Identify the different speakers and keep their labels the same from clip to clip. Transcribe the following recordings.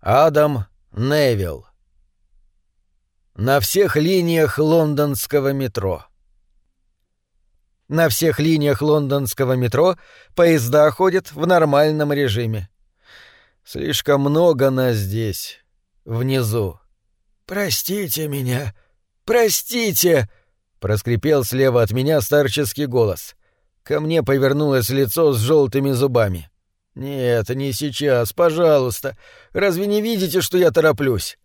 Speaker 1: Адам Невилл. На всех линиях лондонского метро. На всех линиях лондонского метро поезда ходят в нормальном режиме. Слишком много нас здесь, внизу. «Простите меня, простите!» — проскрипел слева от меня старческий голос. Ко мне повернулось лицо с желтыми зубами. «Нет, не сейчас, пожалуйста. Разве не видите, что я тороплюсь?»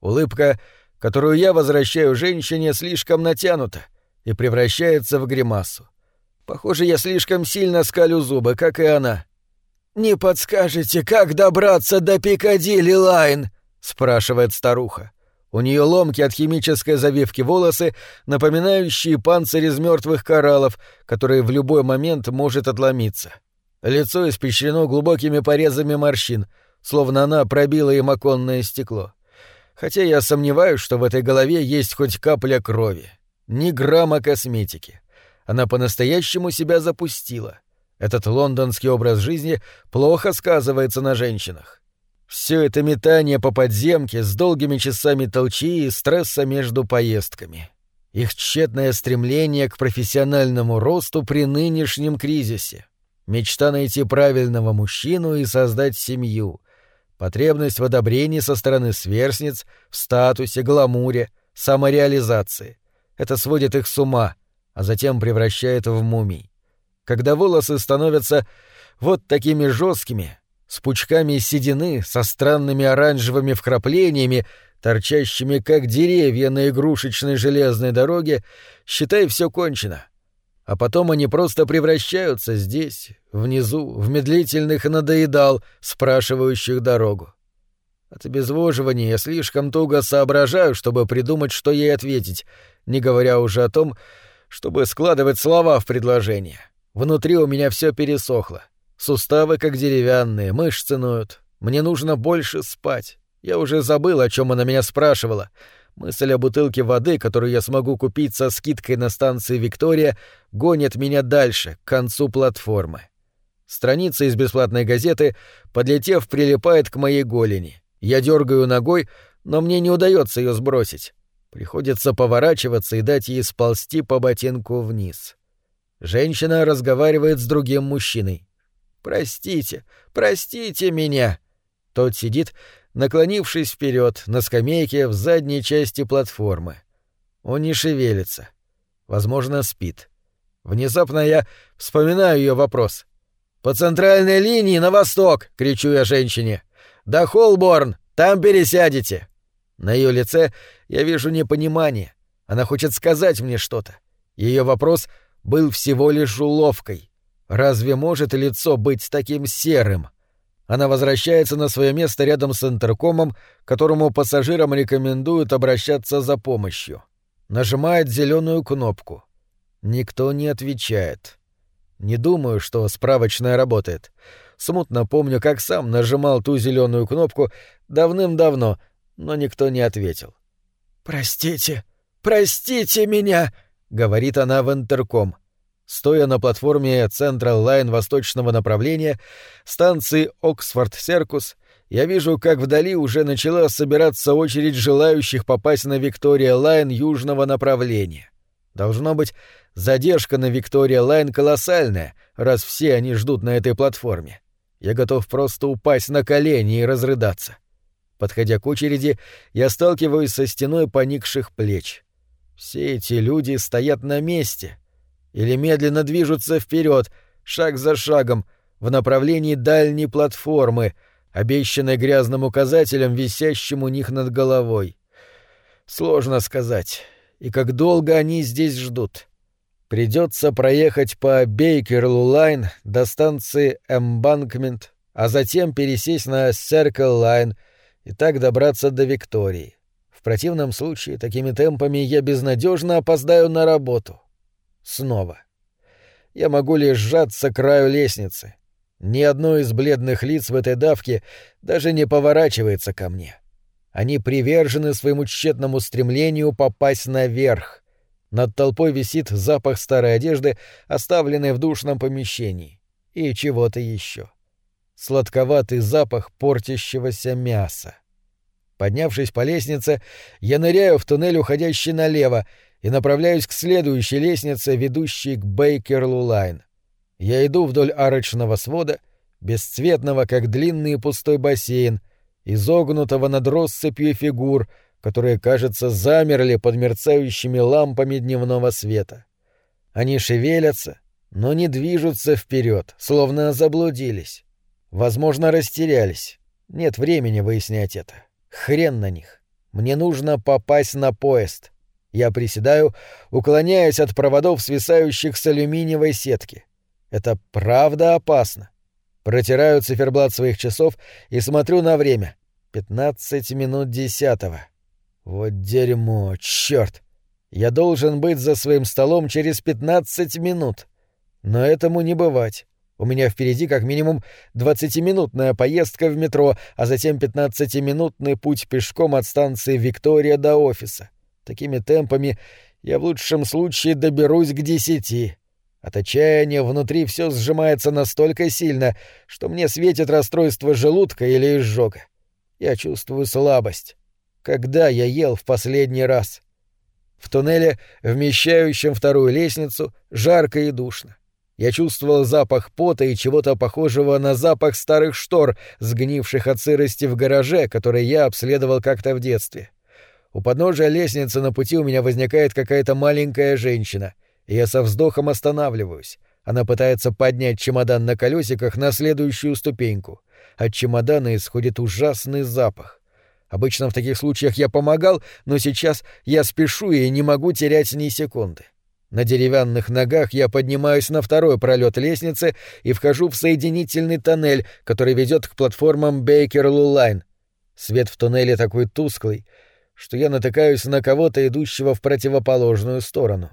Speaker 1: Улыбка, которую я возвращаю женщине, слишком натянута и превращается в гримасу. Похоже, я слишком сильно скалю зубы, как и она. «Не подскажете, как добраться до Пикадилли Лайн?» — спрашивает старуха. У нее ломкие от химической завивки волосы, напоминающие панцирь из мертвых кораллов, который в любой момент может отломиться. — Лицо испещрено глубокими порезами морщин, словно она пробила им оконное стекло. Хотя я сомневаюсь, что в этой голове есть хоть капля крови. Ни грамма косметики. Она по-настоящему себя запустила. Этот лондонский образ жизни плохо сказывается на женщинах. Все это метание по подземке с долгими часами толчи и стресса между поездками. Их тщетное стремление к профессиональному росту при нынешнем кризисе. Мечта найти правильного мужчину и создать семью. Потребность в одобрении со стороны сверстниц, в статусе, гламуре, самореализации. Это сводит их с ума, а затем превращает в мумий. Когда волосы становятся вот такими жесткими, с пучками седины, со странными оранжевыми вкраплениями, торчащими как деревья на игрушечной железной дороге, считай, все кончено а потом они просто превращаются здесь, внизу, в медлительных надоедал, спрашивающих дорогу. От обезвоживания я слишком туго соображаю, чтобы придумать, что ей ответить, не говоря уже о том, чтобы складывать слова в предложение. Внутри у меня все пересохло. Суставы как деревянные, мышцы ноют. Мне нужно больше спать. Я уже забыл, о чем она меня спрашивала — Мысль о бутылке воды, которую я смогу купить со скидкой на станции «Виктория», гонит меня дальше, к концу платформы. Страница из бесплатной газеты, подлетев, прилипает к моей голени. Я дергаю ногой, но мне не удается ее сбросить. Приходится поворачиваться и дать ей сползти по ботинку вниз. Женщина разговаривает с другим мужчиной. «Простите, простите меня!» Тот сидит, наклонившись вперед на скамейке в задней части платформы. Он не шевелится. Возможно, спит. Внезапно я вспоминаю ее вопрос. «По центральной линии на восток!» — кричу я женщине. «До Холборн! Там пересядете!» На ее лице я вижу непонимание. Она хочет сказать мне что-то. Ее вопрос был всего лишь уловкой. Разве может лицо быть таким серым? — она возвращается на свое место рядом с интеркомом, которому пассажирам рекомендуют обращаться за помощью. Нажимает зеленую кнопку. Никто не отвечает. Не думаю, что справочная работает. Смутно помню, как сам нажимал ту зеленую кнопку давным-давно, но никто не ответил. «Простите, простите меня!» — говорит она в интерком. — Стоя на платформе Central Line восточного направления, станции Оксфорд-Серкус, я вижу, как вдали уже начала собираться очередь желающих попасть на Виктория Лайн южного направления. Должно быть, задержка на Виктория Лайн колоссальная, раз все они ждут на этой платформе. Я готов просто упасть на колени и разрыдаться. Подходя к очереди, я сталкиваюсь со стеной поникших плеч. Все эти люди стоят на месте — или медленно движутся вперед, шаг за шагом, в направлении дальней платформы, обещанной грязным указателем, висящим у них над головой. Сложно сказать. И как долго они здесь ждут. Придется проехать по Бейкерлу-Лайн до станции Эмбанкмент, а затем пересесть на Серкл-Лайн и так добраться до Виктории. В противном случае, такими темпами я безнадежно опоздаю на работу. Снова. Я могу лишь сжаться к краю лестницы. Ни одно из бледных лиц в этой давке даже не поворачивается ко мне. Они привержены своему тщетному стремлению попасть наверх. Над толпой висит запах старой одежды, оставленной в душном помещении. И чего-то еще. сладковатый запах портящегося мяса. Поднявшись по лестнице, я ныряю в туннель, уходящий налево, и направляюсь к следующей лестнице, ведущей к Бейкерлу-Лайн. Я иду вдоль арочного свода, бесцветного, как длинный пустой бассейн, изогнутого над россыпью фигур, которые, кажется, замерли под мерцающими лампами дневного света. Они шевелятся, но не движутся вперед, словно заблудились. Возможно, растерялись. Нет времени выяснять это. Хрен на них. Мне нужно попасть на поезд. Я приседаю, уклоняясь от проводов, свисающих с алюминиевой сетки. Это правда опасно. Протираю циферблат своих часов и смотрю на время. Пятнадцать минут десятого. Вот дерьмо, чёрт! Я должен быть за своим столом через пятнадцать минут. Но этому не бывать. У меня впереди как минимум двадцатиминутная поездка в метро, а затем пятнадцатиминутный путь пешком от станции Виктория до офиса. Такими темпами я в лучшем случае доберусь к десяти. От отчаяния внутри все сжимается настолько сильно, что мне светит расстройство желудка или изжога. Я чувствую слабость. Когда я ел в последний раз? В туннеле, вмещающем вторую лестницу, жарко и душно. Я чувствовал запах пота и чего-то похожего на запах старых штор, сгнивших от сырости в гараже, который я обследовал как-то в детстве. У подножия лестницы на пути у меня возникает какая-то маленькая женщина — я со вздохом останавливаюсь. Она пытается поднять чемодан на колесиках на следующую ступеньку. От чемодана исходит ужасный запах. Обычно в таких случаях я помогал, но сейчас я спешу и не могу терять ни секунды. На деревянных ногах я поднимаюсь на второй пролет лестницы и вхожу в соединительный тоннель, который ведет к платформам Бейкерлу-Лайн. Свет в туннеле такой тусклый, что я натыкаюсь на кого-то, идущего в противоположную сторону.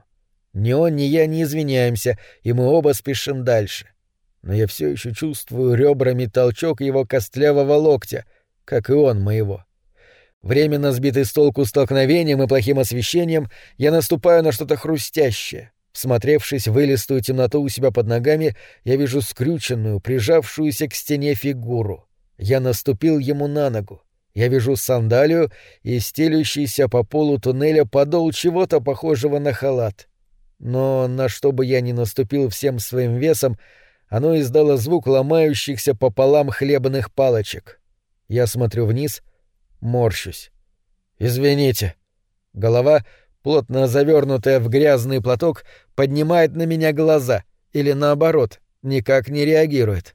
Speaker 1: Ни он, ни я не извиняемся, и мы оба спешим дальше. Но я все еще чувствую ребрами толчок его костлявого локтя, как и он моего. Временно сбитый с толку столкновением и плохим освещением, я наступаю на что-то хрустящее. Всмотревшись в илистую темноту у себя под ногами, я вижу скрюченную, прижавшуюся к стене фигуру. Я наступил ему на ногу. Я вижу сандалию и стелющийся по полу туннеля подол чего-то похожего на халат. Но на что бы я ни наступил всем своим весом, оно издало звук ломающихся пополам хлебных палочек. Я смотрю вниз, морщусь. «Извините». Голова, плотно завернутая в грязный платок, поднимает на меня глаза, или наоборот, никак не реагирует.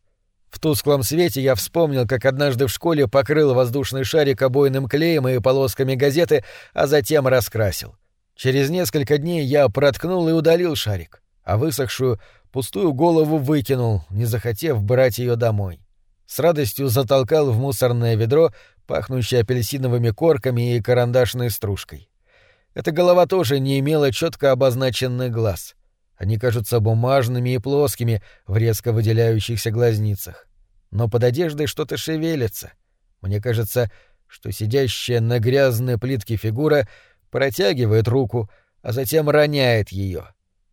Speaker 1: В тусклом свете я вспомнил, как однажды в школе покрыл воздушный шарик обойным клеем и полосками газеты, а затем раскрасил. Через несколько дней я проткнул и удалил шарик, а высохшую, пустую голову выкинул, не захотев брать ее домой. С радостью затолкал в мусорное ведро, пахнущее апельсиновыми корками и карандашной стружкой. Эта голова тоже не имела четко обозначенных глаз. Они кажутся бумажными и плоскими в резко выделяющихся глазницах. Но под одеждой что-то шевелится. Мне кажется, что сидящая на грязной плитке фигура — протягивает руку, а затем роняет ее.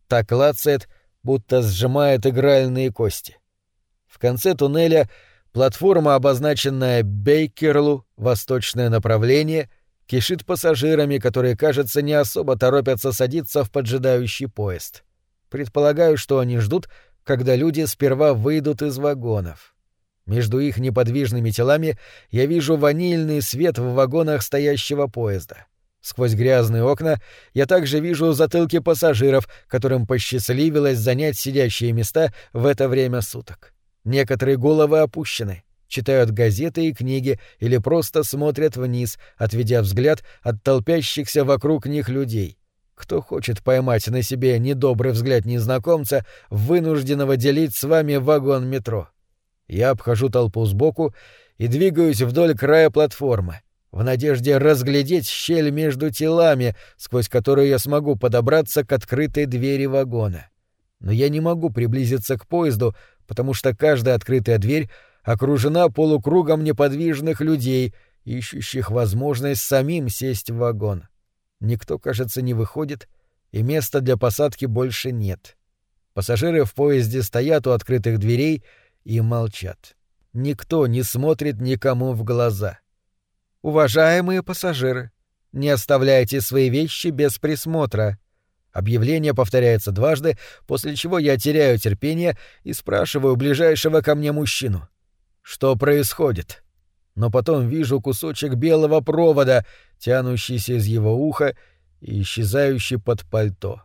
Speaker 1: Так клацает, будто сжимает игральные кости. В конце туннеля платформа, обозначенная Бейкерлу, восточное направление, кишит пассажирами, которые, кажется, не особо торопятся садиться в поджидающий поезд. Предполагаю, что они ждут, когда люди сперва выйдут из вагонов. Между их неподвижными телами я вижу ванильный свет в вагонах стоящего поезда. Сквозь грязные окна я также вижу затылки пассажиров, которым посчастливилось занять сидящие места в это время суток. Некоторые головы опущены, читают газеты и книги или просто смотрят вниз, отведя взгляд от толпящихся вокруг них людей. Кто хочет поймать на себе недобрый взгляд незнакомца, вынужденного делить с вами вагон метро? Я обхожу толпу сбоку и двигаюсь вдоль края платформы — в надежде разглядеть щель между телами, сквозь которую я смогу подобраться к открытой двери вагона. Но я не могу приблизиться к поезду, потому что каждая открытая дверь окружена полукругом неподвижных людей, ищущих возможность самим сесть в вагон. Никто, кажется, не выходит, и места для посадки больше нет. Пассажиры в поезде стоят у открытых дверей и молчат. никто не смотрит никому в глаза.
Speaker 2: «Уважаемые пассажиры, не оставляйте свои вещи без присмотра».
Speaker 1: Объявление повторяется дважды, после чего я теряю терпение и спрашиваю ближайшего ко мне мужчину. Что происходит? Но потом вижу кусочек белого провода, тянущийся из его уха и исчезающий под пальто.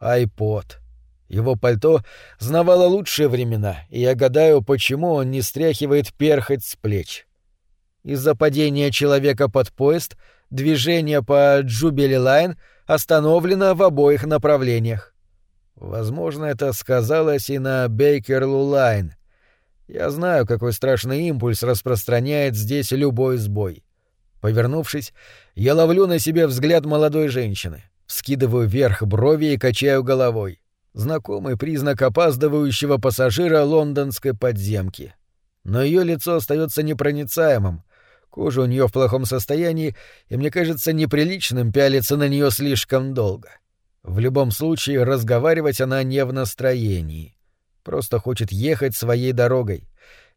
Speaker 1: iPod. Его пальто знавало лучшие времена, и я гадаю, почему он не стряхивает перхоть с плеч. Из-за падения человека под поезд движение по Джубили Лайн остановлено в обоих направлениях. Возможно, это сказалось и на Бейкерлу Лайн. Я знаю, какой страшный импульс распространяет здесь любой сбой. Повернувшись, я ловлю на себе взгляд молодой женщины, вскидываю вверх брови и качаю головой. Знакомый признак опаздывающего пассажира лондонской подземки. Но ее лицо остается непроницаемым, Кожа у нее в плохом состоянии, и мне кажется неприличным пялиться на нее слишком долго. В любом случае, разговаривать она не в настроении. Просто хочет ехать своей дорогой.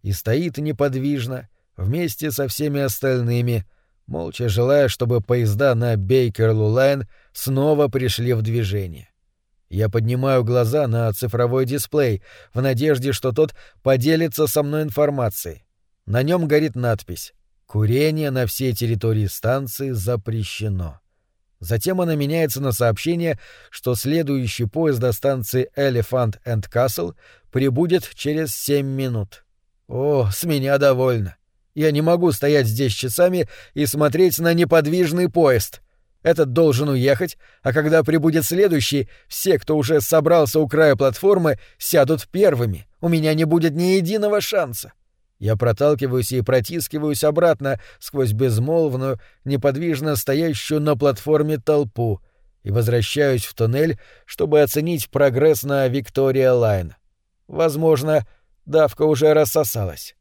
Speaker 1: И стоит неподвижно, вместе со всеми остальными, молча желая, чтобы поезда на Бейкерлу-Лайн снова пришли в движение. Я поднимаю глаза на цифровой дисплей в надежде, что тот поделится со мной информацией. На нем горит надпись Курение на всей территории станции запрещено. Затем она меняется на сообщение, что следующий поезд до станции Elephant and Castle прибудет через семь минут. О, с меня довольно. Я не могу стоять здесь часами и смотреть на неподвижный поезд. Этот должен уехать, а когда прибудет следующий, все, кто уже собрался у края платформы, сядут первыми. У меня не будет ни единого шанса. Я проталкиваюсь и протискиваюсь обратно сквозь безмолвную, неподвижно стоящую на платформе толпу и возвращаюсь в туннель, чтобы оценить прогресс на Виктория Лайн. Возможно, давка уже рассосалась.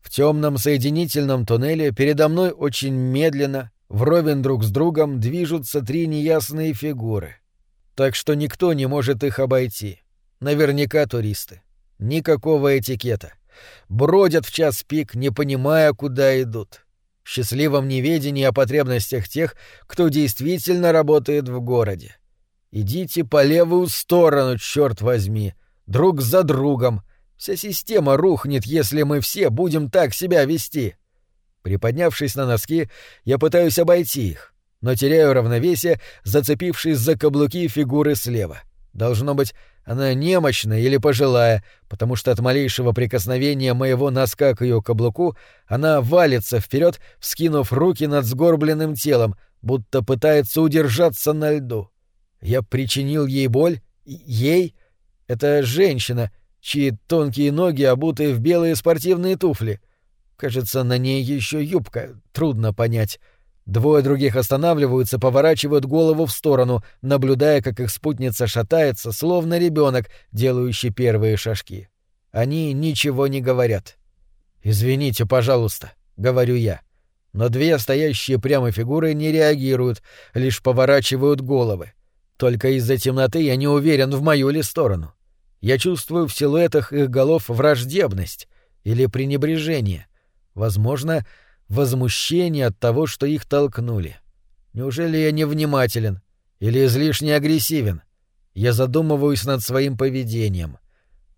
Speaker 1: В темном соединительном туннеле передо мной очень медленно, вровень друг с другом, движутся три неясные фигуры. Так что никто не может их обойти. Наверняка туристы. Никакого этикета бродят в час пик, не понимая, куда идут. В счастливом неведении о потребностях тех, кто действительно работает в городе. Идите по левую сторону, черт возьми, друг за другом. Вся система рухнет, если мы все будем так себя вести. Приподнявшись на носки, я пытаюсь обойти их, но теряю равновесие, зацепившись за каблуки фигуры слева. Должно быть, она немощная или пожилая, потому что от малейшего прикосновения моего носка к ее каблуку она валится вперед, вскинув руки над сгорбленным телом, будто пытается удержаться на льду. Я причинил ей боль? Ей? Это женщина, чьи тонкие ноги обуты в белые спортивные туфли. Кажется, на ней еще юбка, трудно понять. Двое других останавливаются, поворачивают голову в сторону, наблюдая, как их спутница шатается, словно ребенок, делающий первые шажки. Они ничего не говорят. «Извините, пожалуйста», — говорю я. Но две стоящие прямо фигуры не реагируют, лишь поворачивают головы. Только из-за темноты я не уверен, в мою ли сторону. Я чувствую в силуэтах их голов враждебность или пренебрежение. Возможно, возмущение от того, что их толкнули. Неужели я невнимателен или излишне агрессивен? Я задумываюсь над своим поведением.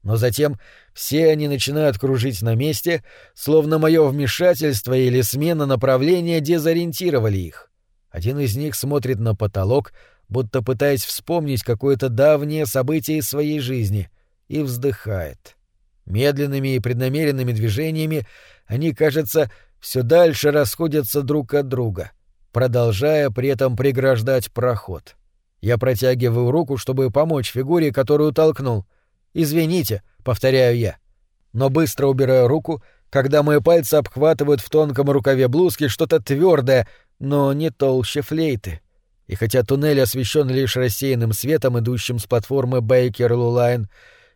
Speaker 1: Но затем все они начинают кружить на месте, словно мое вмешательство или смена направления дезориентировали их. Один из них смотрит на потолок, будто пытаясь вспомнить какое-то давнее событие из своей жизни, и вздыхает. Медленными и преднамеренными движениями они, кажется, все дальше расходятся друг от друга, продолжая при этом преграждать проход. Я протягиваю руку, чтобы помочь фигуре, которую толкнул. «Извините», — повторяю я. Но быстро убираю руку, когда мои пальцы обхватывают в тонком рукаве блузки что-то твердое, но не толще флейты. И хотя туннель освещен лишь рассеянным светом, идущим с платформы Бейкерлу-Лайн,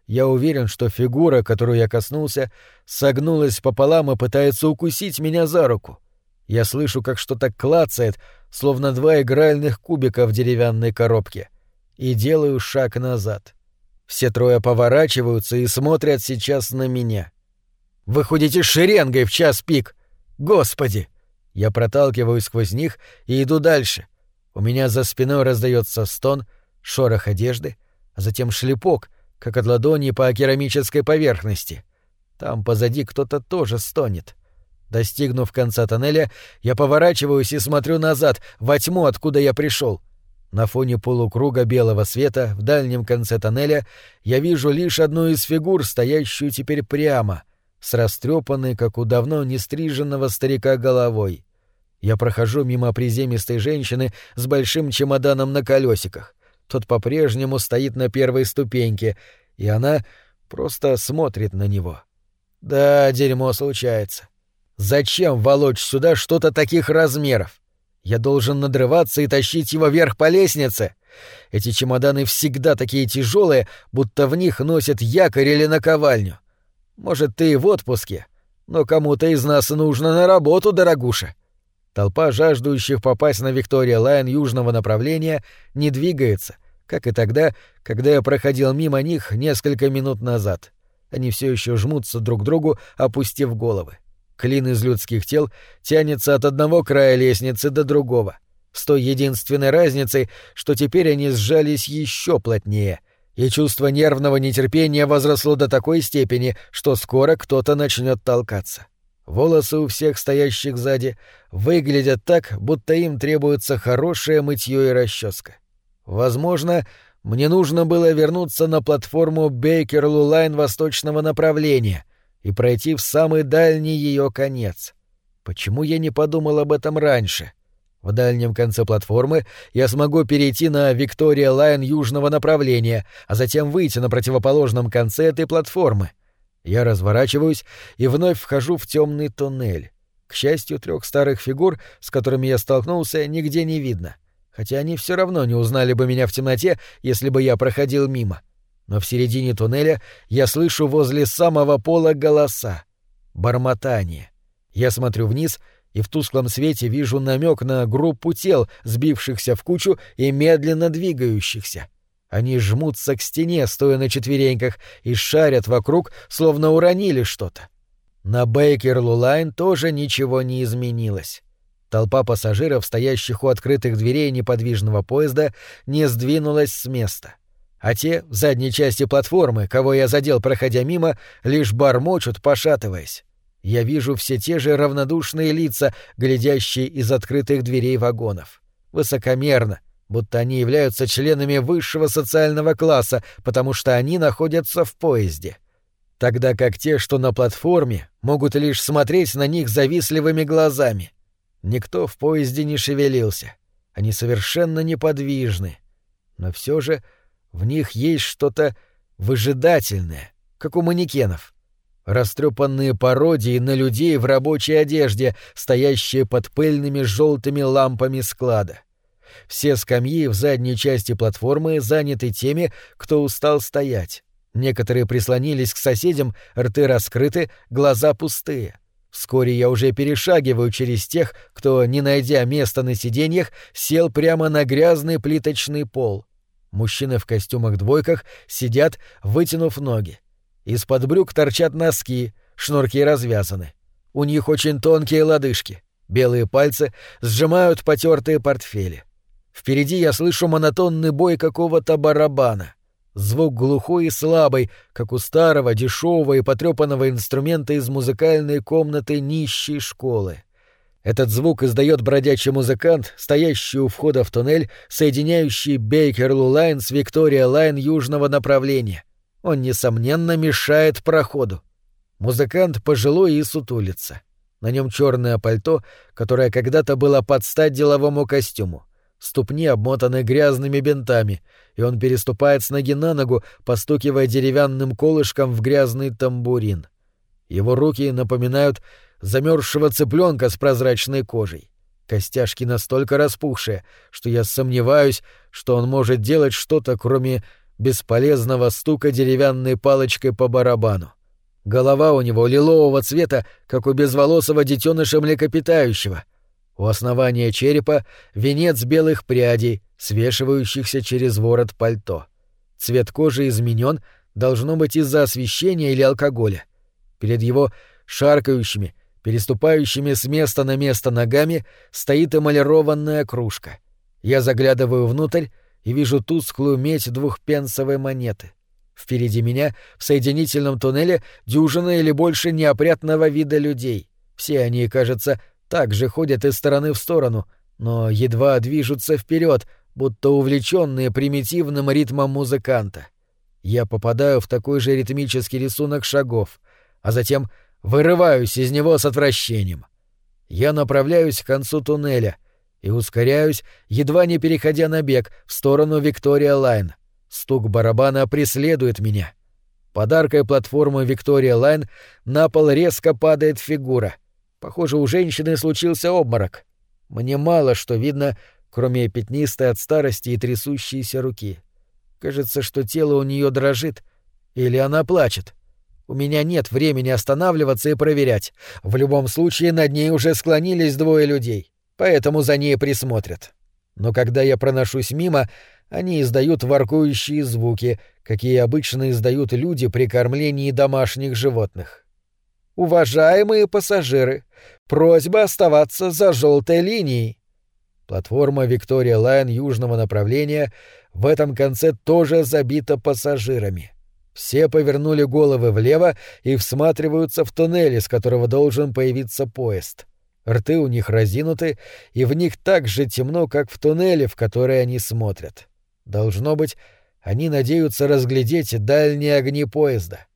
Speaker 1: я уверен, что фигура, которую я коснулся, согнулась пополам и пытается укусить меня за руку. Я слышу, как что-то клацает, словно два игральных кубика в деревянной коробке, и делаю шаг назад. Все трое поворачиваются и смотрят сейчас на меня. Вы ходите шеренгой в час пик! Господи!» Я проталкиваюсь сквозь них и иду дальше. У меня за спиной раздается стон, шорох одежды, а затем шлепок, как от ладони по керамической поверхности. Там позади кто-то тоже стонет. Достигнув конца тоннеля, я поворачиваюсь и смотрю назад, во тьму, откуда я пришел. На фоне полукруга белого света в дальнем конце тоннеля я вижу лишь одну из фигур, стоящую теперь прямо, с растрепанной, как у давно нестриженного старика, головой. Я прохожу мимо приземистой женщины с большим чемоданом на колесиках. Тот по-прежнему стоит на первой ступеньке, и она просто смотрит на него. Да, дерьмо случается. Зачем волочь сюда что-то таких размеров? Я должен надрываться и тащить его вверх по лестнице. Эти чемоданы всегда такие тяжелые, будто в них носят якорь или наковальню. Может, ты в отпуске, но кому-то из нас нужно на работу, дорогуша. Толпа жаждущих попасть на Виктория Лайн южного направления не двигается, как и тогда, когда я проходил мимо них несколько минут назад. Они все еще жмутся друг к другу, опустив головы. Клин из людских тел тянется от одного края лестницы до другого, с той единственной разницей, что теперь они сжались еще плотнее, и чувство нервного нетерпения возросло до такой степени, что скоро кто-то начнет толкаться. Волосы у всех стоящих сзади выглядят так, будто им требуется хорошее мытье и расческа. Возможно, мне нужно было вернуться на платформу Бейкерлу-Лайн восточного направления — и пройти в самый дальний ее конец. Почему я не подумал об этом раньше? В дальнем конце платформы я смогу перейти на Виктория Лайн южного направления, а затем выйти на противоположном конце этой платформы. Я разворачиваюсь и вновь вхожу в темный туннель. К счастью, трех старых фигур, с которыми я столкнулся, нигде не видно, хотя они все равно не узнали бы меня в темноте, если бы я проходил мимо. — но в середине туннеля я слышу возле самого пола голоса. Бормотание. Я смотрю вниз и в тусклом свете вижу намек на группу тел, сбившихся в кучу и медленно двигающихся. Они жмутся к стене, стоя на четвереньках, и шарят вокруг, словно уронили что-то. На Бейкер-Лулайн тоже ничего не изменилось. Толпа пассажиров, стоящих у открытых дверей неподвижного поезда, не сдвинулась с места — а те в задней части платформы, кого я задел, проходя мимо, лишь бормочут, пошатываясь. Я вижу все те же равнодушные лица, глядящие из открытых дверей вагонов. Высокомерно, будто они являются членами высшего социального класса, потому что они находятся в поезде. Тогда как те, что на платформе, могут лишь смотреть на них завистливыми глазами. Никто в поезде не шевелился. Они совершенно неподвижны. Но все же в них есть что-то выжидательное, как у манекенов. Растрепанные пародии на людей в рабочей одежде, стоящие под пыльными желтыми лампами склада. Все скамьи в задней части платформы заняты теми, кто устал стоять. Некоторые прислонились к соседям, рты раскрыты, глаза пустые. Вскоре я уже перешагиваю через тех, кто, не найдя места на сиденьях, сел прямо на грязный плиточный пол. Мужчины в костюмах-двойках сидят, вытянув ноги. Из-под брюк торчат носки, шнурки развязаны. У них очень тонкие лодыжки. Белые пальцы сжимают потертые портфели. Впереди я слышу монотонный бой какого-то барабана. Звук глухой и слабый, как у старого, дешевого и потрепанного инструмента из музыкальной комнаты нищей школы. Этот звук издает бродячий музыкант, стоящий у входа в туннель, соединяющий Бейкерлу-Лайн с Виктория Лайн южного направления. Он, несомненно, мешает проходу. Музыкант пожилой и сутулится. На нем черное пальто, которое когда-то было под стать деловому костюму. Ступни обмотаны грязными бинтами, и он переступает с ноги на ногу, постукивая деревянным колышком в грязный тамбурин. Его руки напоминают замерзшего цыпленка с прозрачной кожей. Костяшки настолько распухшие, что я сомневаюсь, что он может делать что-то, кроме бесполезного стука деревянной палочкой по барабану. Голова у него лилового цвета, как у безволосого детеныша млекопитающего. У основания черепа венец белых прядей, свешивающихся через ворот пальто. Цвет кожи изменен, должно быть из-за освещения или алкоголя. Перед его шаркающими, переступающими с места на место ногами, стоит эмалированная кружка. Я заглядываю внутрь и вижу тусклую медь двухпенсовой монеты. Впереди меня, в соединительном туннеле, дюжина или больше неопрятного вида людей. Все они, кажется, так же ходят из стороны в сторону, но едва движутся вперед, будто увлеченные примитивным ритмом музыканта. Я попадаю в такой же ритмический рисунок шагов, а затем вырываюсь из него с отвращением. Я направляюсь к концу туннеля и ускоряюсь, едва не переходя на бег, в сторону Виктория Лайн. Стук барабана преследует меня. Под аркой платформы Виктория Лайн на пол резко падает фигура. Похоже, у женщины случился обморок. Мне мало что видно, кроме пятнистой от старости и трясущейся руки. Кажется, что тело у нее дрожит. Или она плачет. У меня нет времени останавливаться и проверять. В любом случае, над ней уже склонились двое людей, поэтому за ней присмотрят. Но когда я проношусь мимо, они издают воркующие звуки, какие обычно издают люди при кормлении домашних животных. «Уважаемые пассажиры, просьба оставаться за желтой линией», Платформа Виктория Лайн южного направления в этом конце тоже забита пассажирами. Все повернули головы влево и всматриваются в туннель, из которого должен появиться поезд. Рты у них разинуты, и в них так же темно, как в туннеле, в который они смотрят. Должно быть, они надеются разглядеть дальние огни поезда.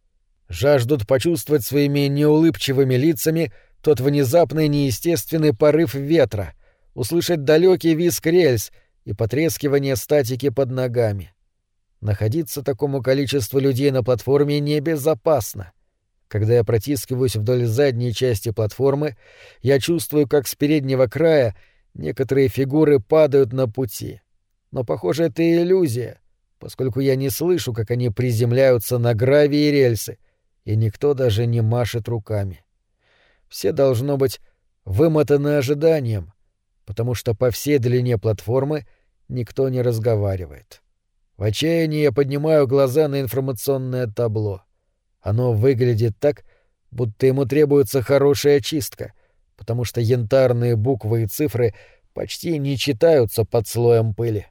Speaker 1: Жаждут почувствовать своими неулыбчивыми лицами тот внезапный неестественный порыв ветра, услышать далекий визг рельс и потрескивание статики под ногами. Находиться такому количеству людей на платформе небезопасно. Когда я протискиваюсь вдоль задней части платформы, я чувствую, как с переднего края некоторые фигуры падают на пути. Но, похоже, это иллюзия, поскольку я не слышу, как они приземляются на гравии и рельсы, и никто даже не машет руками. Все, должно быть, вымотаны ожиданием, потому что по всей длине платформы никто не разговаривает. В отчаянии я поднимаю глаза на информационное табло. Оно выглядит так, будто ему требуется хорошая очистка, потому что янтарные буквы и цифры почти не читаются под слоем пыли.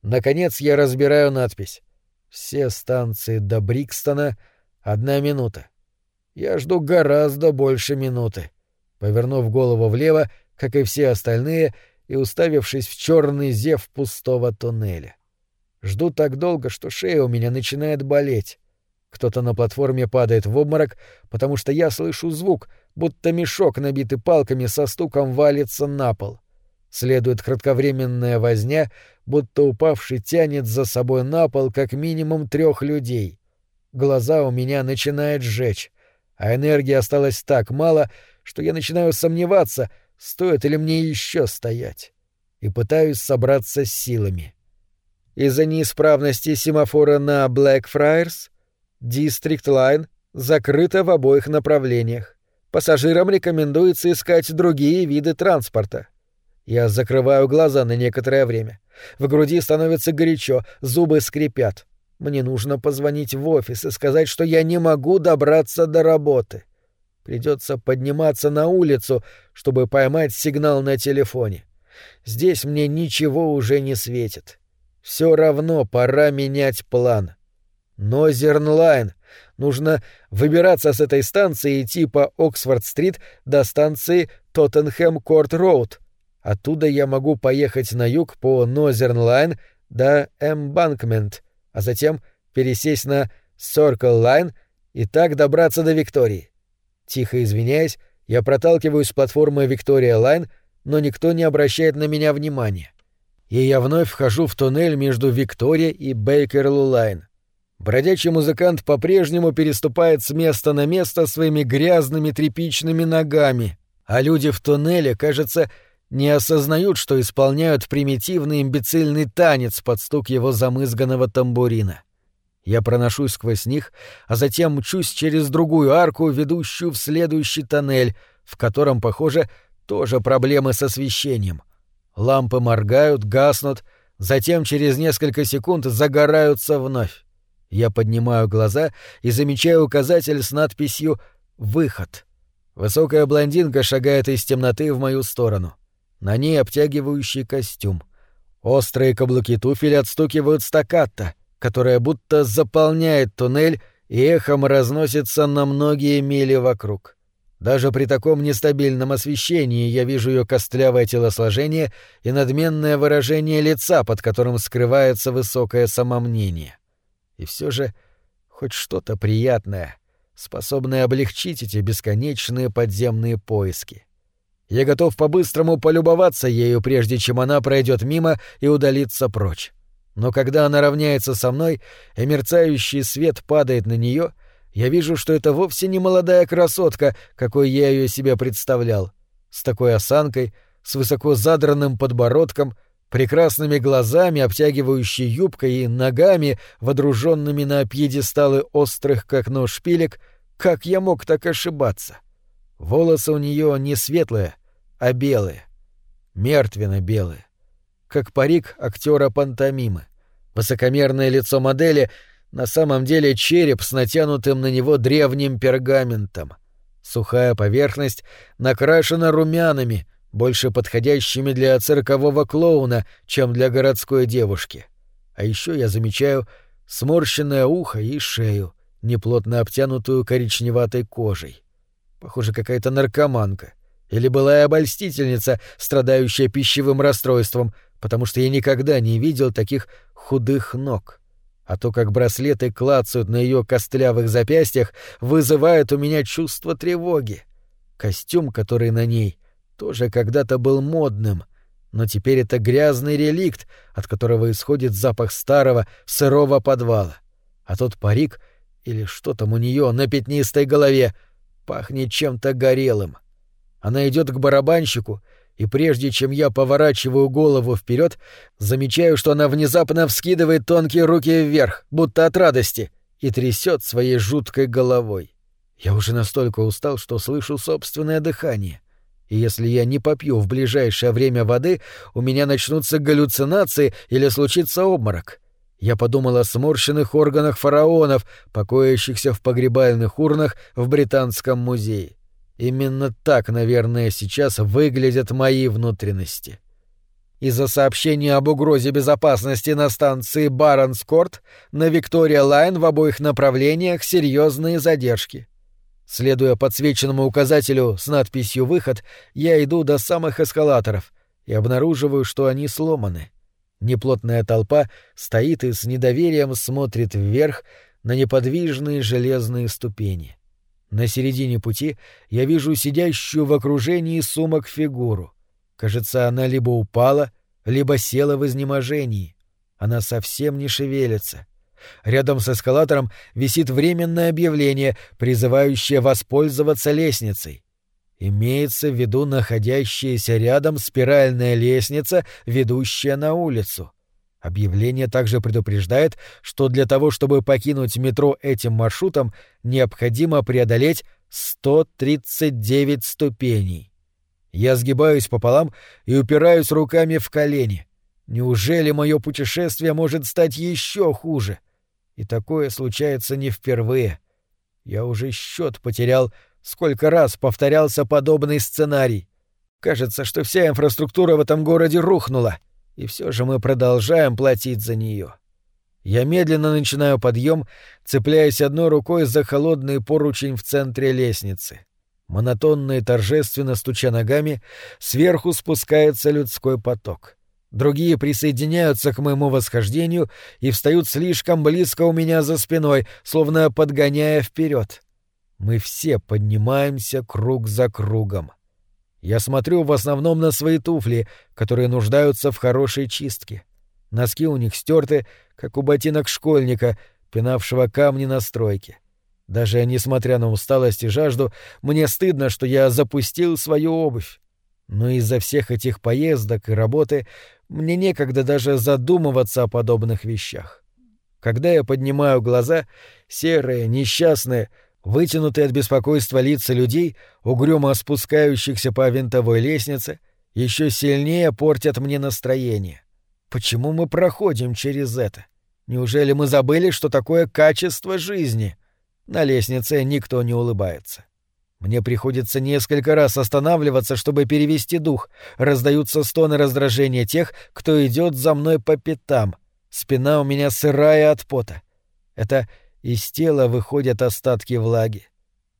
Speaker 1: Наконец я разбираю надпись. Все станции до Брикстона — одна минута. Я жду гораздо больше минуты. Повернув голову влево, как и все остальные, и уставившись в черный зев пустого туннеля. Жду так долго, что шея у меня начинает болеть. Кто-то на платформе падает в обморок, потому что я слышу звук, будто мешок, набитый палками, со стуком валится на пол. Следует кратковременная возня, будто упавший тянет за собой на пол как минимум трех людей. Глаза у меня начинают сжечь, а энергии осталось так мало, что я начинаю сомневаться — стоит ли мне еще стоять, и пытаюсь собраться с силами. Из-за неисправности семафора на Блэкфрайерс District Line закрыта в обоих направлениях. Пассажирам рекомендуется искать другие виды транспорта. Я закрываю глаза на некоторое время. В груди становится горячо, зубы скрипят. Мне нужно позвонить в офис и сказать, что я не могу добраться до работы. Придется подниматься на улицу, чтобы поймать сигнал на телефоне. Здесь мне ничего уже не светит. Все равно пора менять план. Но Зернлайн. Нужно выбираться с этой станции и идти по Оксфорд-стрит до станции Тоттенхэм-Корт-Роуд. Оттуда я могу поехать на юг по Нозерн-Лайн до Эмбанкмент, а затем пересесть на Серкл-Лайн и так добраться до Виктории. Тихо извиняясь, я проталкиваюсь с платформы Виктория Лайн, но никто не обращает на меня внимания. И я вновь вхожу в туннель между Виктория и Бейкерлу-Лайн. Бродячий музыкант по-прежнему переступает с места на место своими грязными тряпичными ногами, а люди в туннеле, кажется, не осознают, что исполняют примитивный имбецильный танец под стук его замызганного тамбурина. Я проношусь сквозь них, а затем мчусь через другую арку, ведущую в следующий тоннель, в котором, похоже, тоже проблемы с освещением. Лампы моргают, гаснут, затем через несколько секунд загораются вновь. Я поднимаю глаза и замечаю указатель с надписью «Выход». Высокая блондинка шагает из темноты в мою сторону. На ней обтягивающий костюм. Острые каблуки туфель отстукивают стаккато, которая будто заполняет туннель и эхом разносится на многие мили вокруг. Даже при таком нестабильном освещении я вижу ее костлявое телосложение и надменное выражение лица, под которым скрывается высокое самомнение. И все же хоть что-то приятное, способное облегчить эти бесконечные подземные поиски. Я готов по-быстрому полюбоваться ею, прежде чем она пройдет мимо и удалится прочь. Но когда она равняется со мной, и мерцающий свет падает на нее, я вижу, что это вовсе не молодая красотка, какой я ее себе представлял. С такой осанкой, с высоко задранным подбородком, прекрасными глазами, обтягивающей юбкой и ногами, водруженными на пьедесталы острых, как нож шпилек, как я мог так ошибаться? Волосы у нее не светлые, а белые. Мертвенно-белые как парик актера пантомимы. Высокомерное лицо модели на самом деле череп с натянутым на него древним пергаментом. Сухая поверхность накрашена румянами, больше подходящими для циркового клоуна, чем для городской девушки. А еще я замечаю сморщенное ухо и шею, неплотно обтянутую коричневатой кожей. Похоже, какая-то наркоманка. Или былая обольстительница, страдающая пищевым расстройством, потому что я никогда не видел таких худых ног. А то, как браслеты клацают на ее костлявых запястьях, вызывает у меня чувство тревоги. Костюм, который на ней, тоже когда-то был модным, но теперь это грязный реликт, от которого исходит запах старого сырого подвала. А тот парик, или что там у нее на пятнистой голове, пахнет чем-то горелым. Она идет к барабанщику и прежде чем я поворачиваю голову вперед, замечаю, что она внезапно вскидывает тонкие руки вверх, будто от радости, и трясет своей жуткой головой. Я уже настолько устал, что слышу собственное дыхание. И если я не попью в ближайшее время воды, у меня начнутся галлюцинации или случится обморок. Я подумал о сморщенных органах фараонов, покоящихся в погребальных урнах в Британском музее. Именно так, наверное, сейчас выглядят мои внутренности. Из-за сообщения об угрозе безопасности на станции Баронскорт на Виктория Лайн в обоих направлениях серьезные задержки. Следуя подсвеченному указателю с надписью «Выход», я иду до самых эскалаторов и обнаруживаю, что они сломаны. Неплотная толпа стоит и с недоверием смотрит вверх на неподвижные железные ступени. На середине пути я вижу сидящую в окружении сумок фигуру. Кажется, она либо упала, либо села в изнеможении. Она совсем не шевелится. Рядом с эскалатором висит временное объявление, призывающее воспользоваться лестницей. Имеется в виду находящаяся рядом спиральная лестница, ведущая на улицу. Объявление также предупреждает, что для того, чтобы покинуть метро этим маршрутом, необходимо преодолеть 139 ступеней. Я сгибаюсь пополам и упираюсь руками в колени. Неужели мое путешествие может стать еще хуже? И такое случается не впервые. Я уже счет потерял, сколько раз повторялся подобный сценарий. Кажется, что вся инфраструктура в этом городе рухнула — и все же мы продолжаем платить за нее. Я медленно начинаю подъем, цепляясь одной рукой за холодный поручень в центре лестницы. Монотонно и торжественно стуча ногами, сверху спускается людской поток. Другие присоединяются к моему восхождению и встают слишком близко у меня за спиной, словно подгоняя вперед. Мы все поднимаемся круг за кругом. Я смотрю в основном на свои туфли, которые нуждаются в хорошей чистке. Носки у них стерты, как у ботинок школьника, пинавшего камни на стройке. Даже несмотря на усталость и жажду, мне стыдно, что я запустил свою обувь. Но из-за всех этих поездок и работы мне некогда даже задумываться о подобных вещах. Когда я поднимаю глаза, серые, несчастные, Вытянутые от беспокойства лица людей, угрюмо спускающихся по винтовой лестнице, еще сильнее портят мне настроение. Почему мы проходим через это? Неужели мы забыли, что такое качество жизни? На лестнице никто не улыбается. Мне приходится несколько раз останавливаться, чтобы перевести дух. Раздаются стоны раздражения тех, кто идет за мной по пятам. Спина у меня сырая от пота. Это из тела выходят остатки влаги.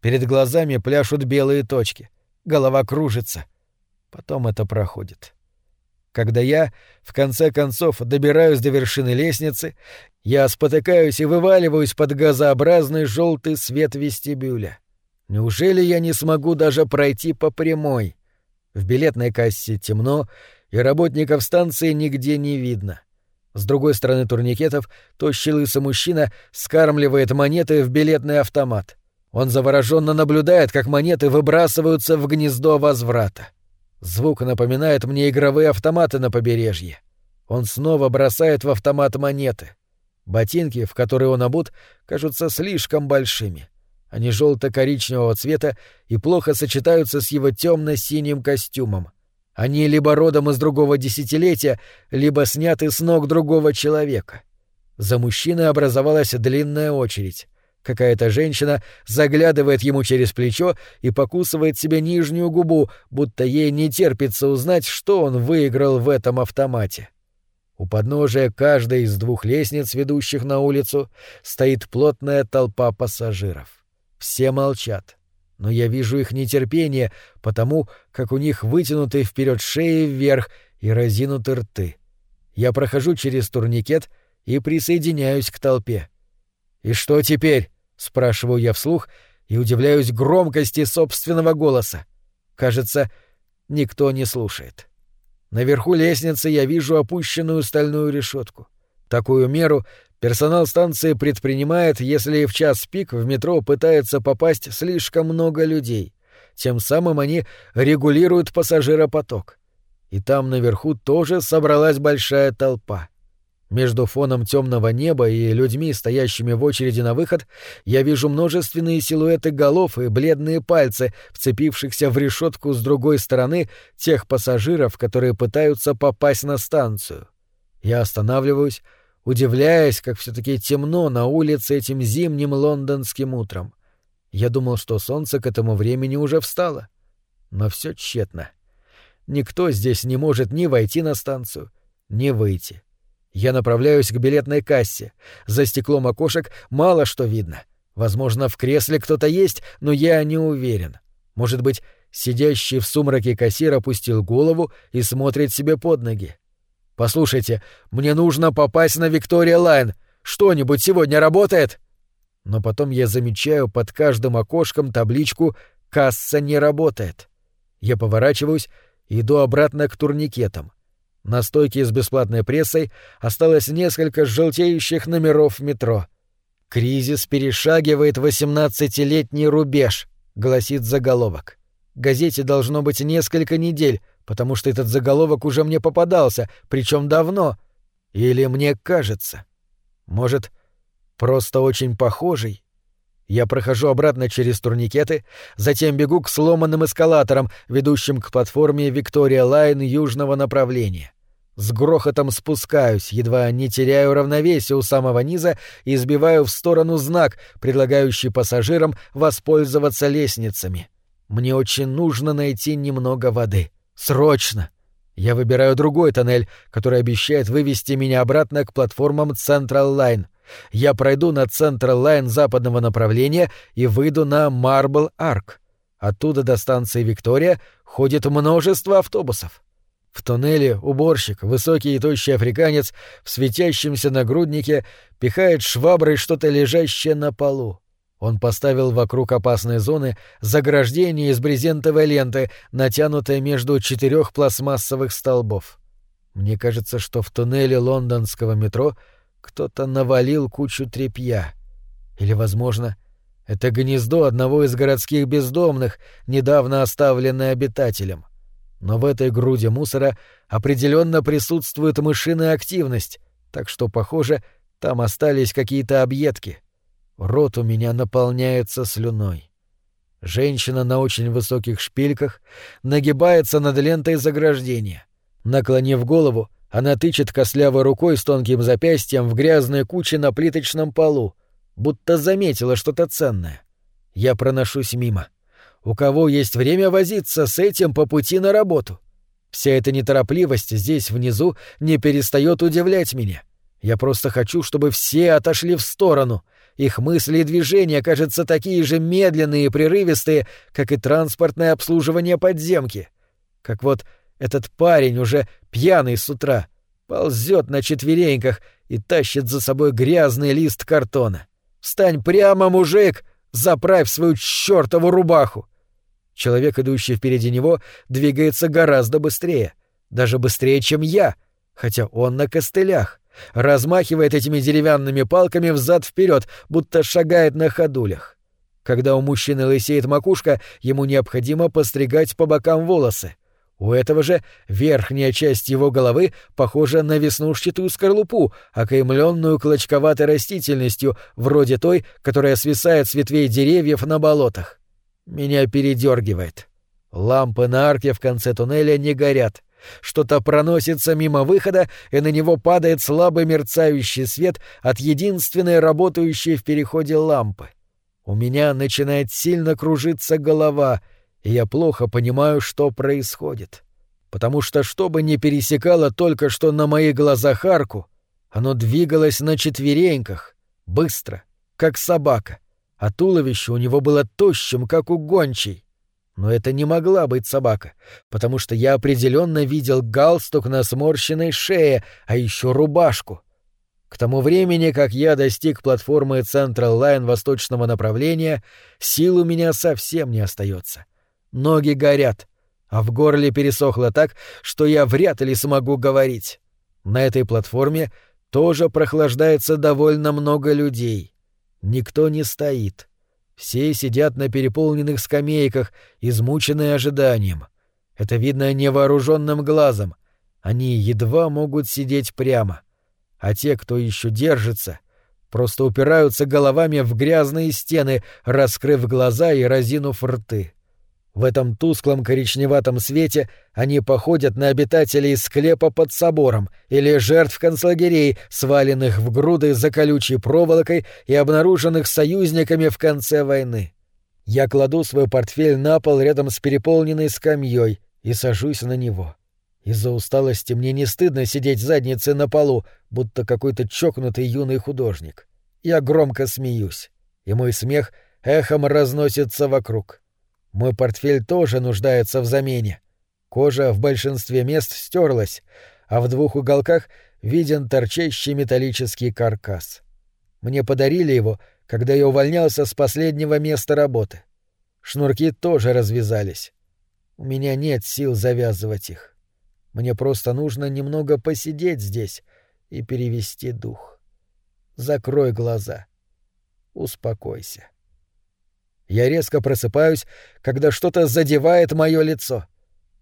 Speaker 1: Перед глазами пляшут белые точки. Голова кружится. Потом это проходит. Когда я, в конце концов, добираюсь до вершины лестницы, я спотыкаюсь и вываливаюсь под газообразный желтый свет вестибюля. Неужели я не смогу даже пройти по прямой? В билетной кассе темно, и работников станции нигде не видно. С другой стороны турникетов тощий лысый мужчина скармливает монеты в билетный автомат. Он завороженно наблюдает, как монеты выбрасываются в гнездо возврата. Звук напоминает мне игровые автоматы на побережье. Он снова бросает в автомат монеты. Ботинки, в которые он обут, кажутся слишком большими. Они желто-коричневого цвета и плохо сочетаются с его темно-синим костюмом. Они либо родом из другого десятилетия, либо сняты с ног другого человека. За мужчиной образовалась длинная очередь. Какая-то женщина заглядывает ему через плечо и покусывает себе нижнюю губу, будто ей не терпится узнать, что он выиграл в этом автомате. У подножия каждой из двух лестниц, ведущих на улицу, стоит плотная толпа пассажиров. Все молчат. Но я вижу их нетерпение, потому как у них вытянуты вперед шеи вверх и разинуты рты. Я прохожу через турникет и присоединяюсь к толпе. «И что теперь?» — спрашиваю я вслух и удивляюсь громкости собственного голоса. Кажется, никто не слушает. Наверху лестницы я вижу опущенную стальную решетку. Такую меру Персонал станции предпринимает, если в час пик в метро пытается попасть слишком много людей. Тем самым они регулируют пассажиропоток. И там наверху тоже собралась большая толпа. Между фоном темного неба и людьми, стоящими в очереди на выход, я вижу множественные силуэты голов и бледные пальцы, вцепившихся в решетку с другой стороны тех пассажиров, которые пытаются попасть на станцию. Я останавливаюсь, удивляясь, как все-таки темно на улице этим зимним лондонским утром. Я думал, что солнце к этому времени уже встало. Но все тщетно. Никто здесь не может ни войти на станцию, ни выйти. Я направляюсь к билетной кассе. За стеклом окошек мало что видно. Возможно, в кресле кто-то есть, но я не уверен. Может быть, сидящий в сумраке кассир опустил голову и смотрит себе под ноги. Послушайте, мне нужно попасть на Виктория Лайн. Что-нибудь сегодня работает? Но потом я замечаю под каждым окошком табличку «Касса не работает». Я поворачиваюсь и иду обратно к турникетам. На стойке с бесплатной прессой осталось несколько желтеющих номеров метро. «Кризис перешагивает восемнадцатилетний рубеж», — гласит заголовок. Газете должно быть несколько недель, потому что этот заголовок уже мне попадался, причем давно. Или мне кажется. Может, просто очень похожий? Я прохожу обратно через турникеты, затем бегу к сломанным эскалаторам, ведущим к платформе Виктория Лайн южного направления. С грохотом спускаюсь, едва не теряю равновесие у самого низа и сбиваю в сторону знак, предлагающий пассажирам воспользоваться лестницами. Мне очень нужно найти немного воды. Срочно! Я выбираю другой тоннель, который обещает вывести меня обратно к платформам Central Line. Я пройду на Central Line западного направления и выйду на Marble Arc. Оттуда до станции Виктория ходит множество автобусов. В туннеле уборщик, высокий и тощий африканец, в светящемся нагруднике, пихает шваброй что-то лежащее на полу. Он поставил вокруг опасной зоны заграждение из брезентовой ленты, натянутое между четырех пластмассовых столбов. Мне кажется, что в туннеле лондонского метро кто-то навалил кучу тряпья. Или, возможно, это гнездо одного из городских бездомных, недавно оставленное обитателем. Но в этой груди мусора определенно присутствует мышиная активность, так что, похоже, там остались какие-то объедки. Рот у меня наполняется слюной. Женщина на очень высоких шпильках нагибается над лентой заграждения. Наклонив голову, она тычет костлявой рукой с тонким запястьем в грязной куче на плиточном полу, будто заметила что-то ценное. Я проношусь мимо. у кого есть время возиться с этим по пути на работу? Вся эта неторопливость здесь внизу не перестает удивлять меня. Я просто хочу, чтобы все отошли в сторону. Их мысли и движения, кажется, такие же медленные и прерывистые, как и транспортное обслуживание подземки. Как вот этот парень, уже пьяный с утра, ползет на четвереньках и тащит за собой грязный лист картона. «Встань прямо, мужик! Заправь свою чёртову рубаху!» Человек, идущий впереди него, двигается гораздо быстрее. Даже быстрее, чем я, хотя он на костылях. Размахивает этими деревянными палками взад вперед, будто шагает на ходулях. Когда у мужчины лысеет макушка, ему необходимо постригать по бокам волосы. У этого же верхняя часть его головы похожа на веснушчатую скорлупу, окаймленную клочковатой растительностью, вроде той, которая свисает с ветвей деревьев на болотах. Меня передергивает. Лампы на арке в конце туннеля не горят. Что-то проносится мимо выхода, и на него падает слабый мерцающий свет от единственной работающей в переходе лампы. У меня начинает сильно кружиться голова, и я плохо понимаю, что происходит. Потому что, что бы ни пересекало только что на моих глазах арку, оно двигалось на четвереньках, быстро, как собака а туловище у него было тощим, как у гончей. Но это не могла быть собака, потому что я определенно видел галстук на сморщенной шее, а еще рубашку. К тому времени, как я достиг платформы Central Line восточного направления, сил у меня совсем не остается. Ноги горят, а в горле пересохло так, что я вряд ли смогу говорить. На этой платформе тоже прохлаждается довольно много людей. Никто не стоит. Все сидят на переполненных скамейках, измученные ожиданием. Это видно невооруженным глазом. Они едва могут сидеть прямо. А те, кто еще держится, просто упираются головами в грязные стены, раскрыв глаза и разинув рты. В этом тусклом коричневатом свете они походят на обитателей склепа под собором или жертв концлагерей, сваленных в груды за колючей проволокой и обнаруженных союзниками в конце войны. Я кладу свой портфель на пол рядом с переполненной скамьей и сажусь на него. Из-за усталости мне не стыдно сидеть задницей на полу, будто какой-то чокнутый юный художник. Я громко смеюсь, и мой смех эхом разносится вокруг. Мой портфель тоже нуждается в замене. Кожа в большинстве мест стерлась, а в двух уголках виден торчащий металлический каркас. Мне подарили его, когда я увольнялся с последнего места работы. Шнурки тоже развязались. У меня нет сил завязывать их. Мне просто нужно немного посидеть здесь и перевести дух. Закрой глаза. Успокойся. Я резко просыпаюсь, когда что-то задевает мое лицо.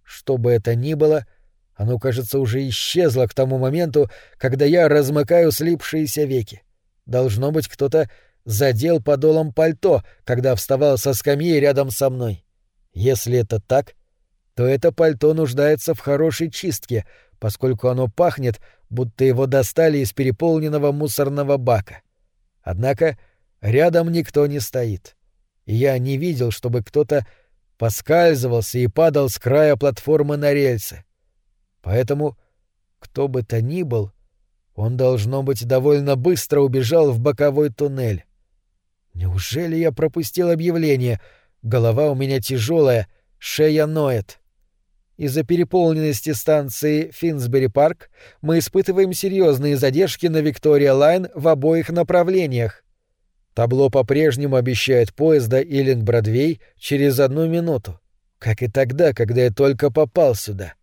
Speaker 1: Что бы это ни было, оно, кажется, уже исчезло к тому моменту, когда я размыкаю слипшиеся веки. Должно быть, кто-то задел подолом пальто, когда вставал со скамьи рядом со мной. Если это так, то это пальто нуждается в хорошей чистке, поскольку оно пахнет, будто его достали из переполненного мусорного бака. Однако рядом никто не стоит. — я не видел, чтобы кто-то поскальзывался и падал с края платформы на рельсы. Поэтому, кто бы то ни был, он, должно быть, довольно быстро убежал в боковой туннель. Неужели я пропустил объявление? Голова у меня тяжелая, шея ноет. Из-за переполненности станции Финсбери-парк мы испытываем серьезные задержки на Виктория-Лайн в обоих направлениях. Табло по-прежнему обещает поезда Иллинг-Бродвей через одну минуту, как и тогда, когда я только попал сюда.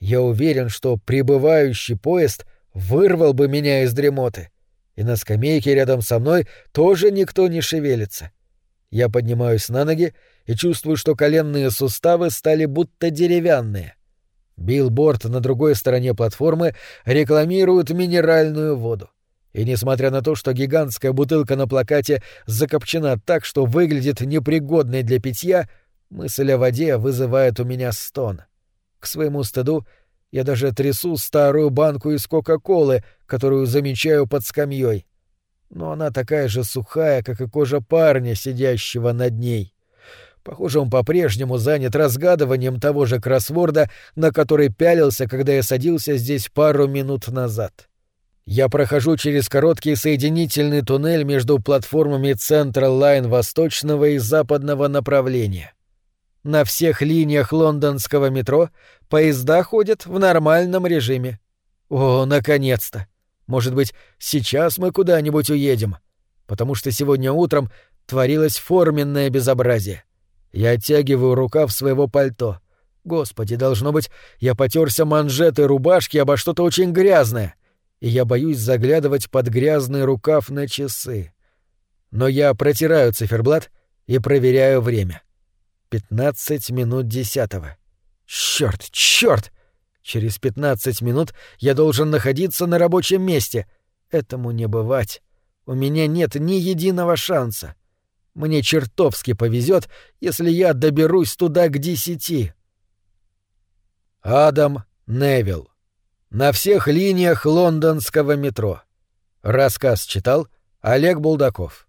Speaker 1: Я уверен, что прибывающий поезд вырвал бы меня из дремоты, и на скамейке рядом со мной тоже никто не шевелится. Я поднимаюсь на ноги и чувствую, что коленные суставы стали будто деревянные. Билборд на другой стороне платформы рекламирует минеральную воду. И несмотря на то, что гигантская бутылка на плакате закопчена так, что выглядит непригодной для питья, мысль о воде вызывает у меня стон. К своему стыду я даже трясу старую банку из Кока-Колы, которую замечаю под скамьей. Но она такая же сухая, как и кожа парня, сидящего над ней. Похоже, он по-прежнему занят разгадыванием того же кроссворда, на который пялился, когда я садился здесь пару минут назад. Я прохожу через короткий соединительный туннель между платформами Central Line восточного и западного направления. На всех линиях лондонского метро поезда ходят в нормальном режиме. О, наконец-то! Может быть, сейчас мы куда-нибудь уедем? Потому что сегодня утром творилось форменное безобразие. Я оттягиваю рукав своего пальто. Господи, должно быть, я потерся манжеты рубашки обо что-то очень грязное, и я боюсь заглядывать под грязный рукав на часы. Но я протираю циферблат и проверяю время. Пятнадцать минут десятого. Чёрт, чёрт! Через пятнадцать минут я должен находиться на рабочем месте. Этому не бывать. У меня нет ни единого шанса. Мне чертовски повезет, если я доберусь туда к десяти. Адам Невилл. На всех линиях лондонского метро. Рассказ читал Олег Булдаков.